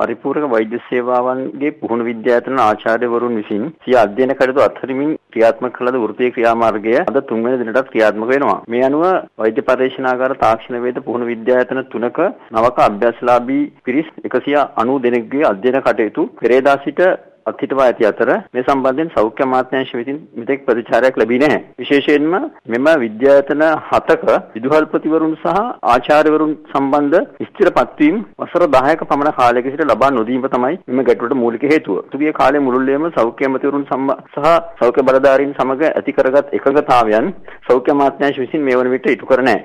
පරිපූර්ණක වෛද්‍ය සේවාවන්ගේ පුහුණු විද්‍යායතන ආචාර්යවරුන් විසින් සිය අධ්‍යයන කටයුතු අත්හරිමින් ක්‍රියාත්මක කළ වෘත්තීය ක්‍රියාමාර්ගය අද තුන්වෙනි දිනටත් ක්‍රියාත්මක වෙනවා. මේ අනුව වෛද්‍ය පරීක්ෂණාගාර තාක්ෂණ වේද පුහුණු විද්‍යායතන තුනක නවක අභ්‍යාසලාභී පිරිස් 190 දෙනෙකුගේ අධ්‍යයන කටයුතු පෙරේදා සිට අත්හිටවා ඇති අතර මේ සම්බන්ධයෙන් සෞඛ්‍ය අමාත්‍යාංශ විසින් මෙතෙක් ප්‍රතිචාරයක් ලැබී නැහැ. විශේෂයෙන්ම මෙම විද්‍යායතන හතක විදුහල්පතිවරුන් සහ ආචාර්යවරුන් සම්බන්ධ ස්ථිර පත්වීම් වසර 10ක පමණ කාලයක සිට ලබා නොදීම තමයි මෙම ගැටලුවට මූලික හේතුව. තුගේ කාලයේ මුළුල්ලේම සෞඛ්‍ය අමාත්‍යවරුන් සහ සෞඛ්‍ය බලධාරීන් සමග ඇති කරගත් එකඟතාවයන් සෞඛ්‍ය අමාත්‍යාංශ විසින් මේ වන විට ඉටු කර නැහැ.